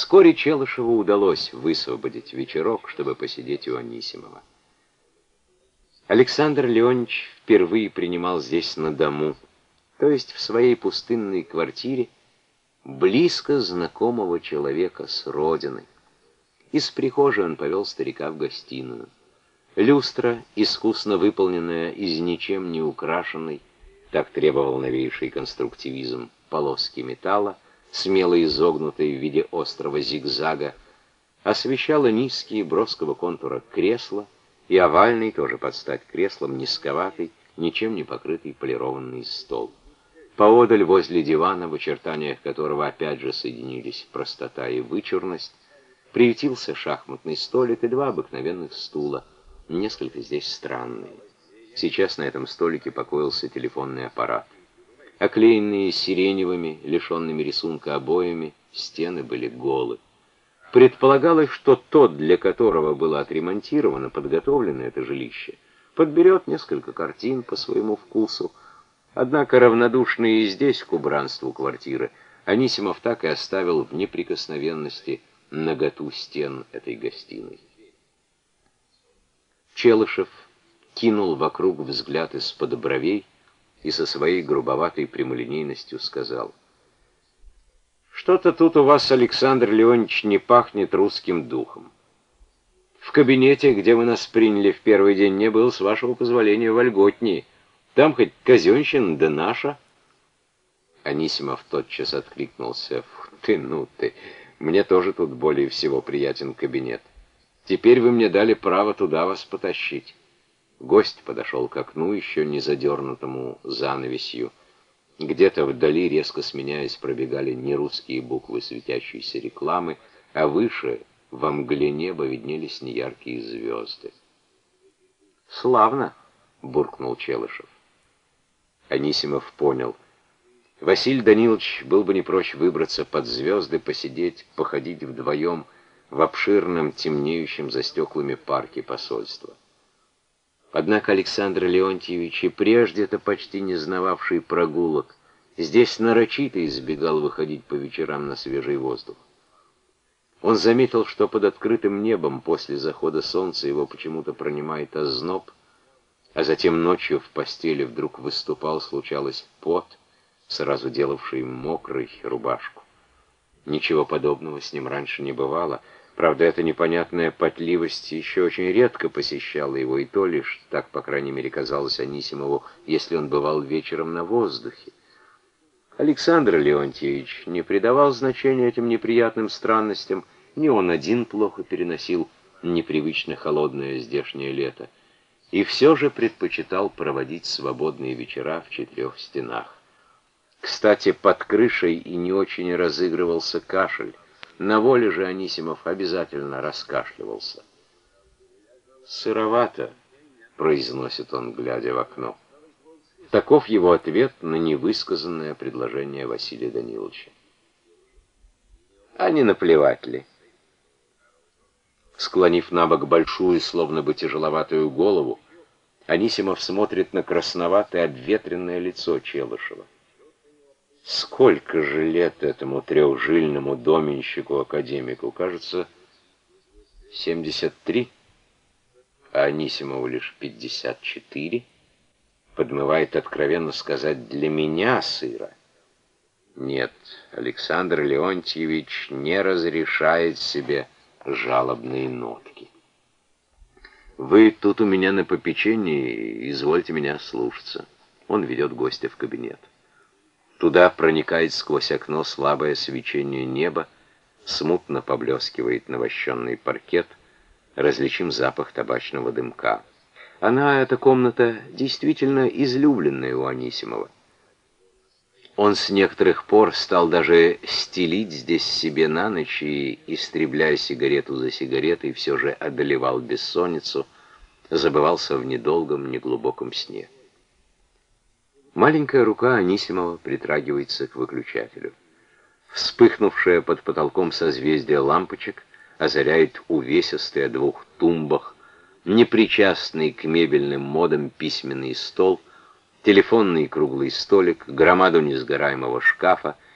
Вскоре Челышеву удалось высвободить вечерок, чтобы посидеть у Анисимова. Александр Леонидович впервые принимал здесь на дому, то есть в своей пустынной квартире, близко знакомого человека с родиной. Из прихожей он повел старика в гостиную. Люстра, искусно выполненная из ничем не украшенной, так требовал новейший конструктивизм полоски металла, смело изогнутой в виде острого зигзага, освещала низкие броского контура кресла и овальный, тоже под стать креслом, низковатый, ничем не покрытый полированный стол. Поодаль возле дивана, в очертаниях которого опять же соединились простота и вычурность, приютился шахматный столик и два обыкновенных стула, несколько здесь странные. Сейчас на этом столике покоился телефонный аппарат. Оклеенные сиреневыми, лишенными рисунка обоями, стены были голы. Предполагалось, что тот, для которого было отремонтировано, подготовлено это жилище, подберет несколько картин по своему вкусу. Однако равнодушные и здесь к убранству квартиры Анисимов так и оставил в неприкосновенности наготу стен этой гостиной. Челышев кинул вокруг взгляд из-под бровей, и со своей грубоватой прямолинейностью сказал. «Что-то тут у вас, Александр Леонидович, не пахнет русским духом. В кабинете, где вы нас приняли в первый день, не был, с вашего позволения, вольготнее. Там хоть казенщина, да наша». Анисимов тотчас откликнулся. «Ты, ну ты, мне тоже тут более всего приятен кабинет. Теперь вы мне дали право туда вас потащить». Гость подошел к окну, еще не задернутому занавесью. Где-то вдали, резко сменяясь, пробегали не русские буквы светящейся рекламы, а выше, во мгле неба, виднелись неяркие звезды. «Славно!» — буркнул Челышев. Анисимов понял. Василий Данилович был бы не прочь выбраться под звезды, посидеть, походить вдвоем в обширном, темнеющем за стеклами парке посольства. Однако Александр Леонтьевич и прежде-то почти не знававший прогулок, здесь нарочито избегал выходить по вечерам на свежий воздух. Он заметил, что под открытым небом после захода солнца его почему-то пронимает озноб, а затем ночью в постели вдруг выступал, случалось, пот, сразу делавший мокрой рубашку. Ничего подобного с ним раньше не бывало — Правда, эта непонятная потливость еще очень редко посещала его, и то лишь, так, по крайней мере, казалось Анисимову, если он бывал вечером на воздухе. Александр Леонтьевич не придавал значения этим неприятным странностям, ни он один плохо переносил непривычно холодное здешнее лето, и все же предпочитал проводить свободные вечера в четырех стенах. Кстати, под крышей и не очень разыгрывался кашель, на воле же Анисимов обязательно раскашливался. «Сыровато», — произносит он, глядя в окно. Таков его ответ на невысказанное предложение Василия Даниловича. А не наплевать ли? Склонив на бок большую, словно бы тяжеловатую голову, Анисимов смотрит на красноватое обветренное лицо Челышева. Сколько же лет этому трехжильному доменщику-академику? Кажется, 73, а Анисимову лишь 54. Подмывает откровенно сказать «для меня сыра». Нет, Александр Леонтьевич не разрешает себе жалобные нотки. Вы тут у меня на попечении, извольте меня слушаться. Он ведет гостя в кабинет. Туда проникает сквозь окно слабое свечение неба, смутно поблескивает навощенный паркет, различим запах табачного дымка. Она, эта комната, действительно излюбленная у Анисимова. Он с некоторых пор стал даже стелить здесь себе на ночь и, истребляя сигарету за сигаретой, все же одолевал бессонницу, забывался в недолгом, неглубоком сне. Маленькая рука Анисимова притрагивается к выключателю. Вспыхнувшая под потолком созвездие лампочек озаряет увесистый о двух тумбах, непричастный к мебельным модам письменный стол, телефонный круглый столик, громаду несгораемого шкафа,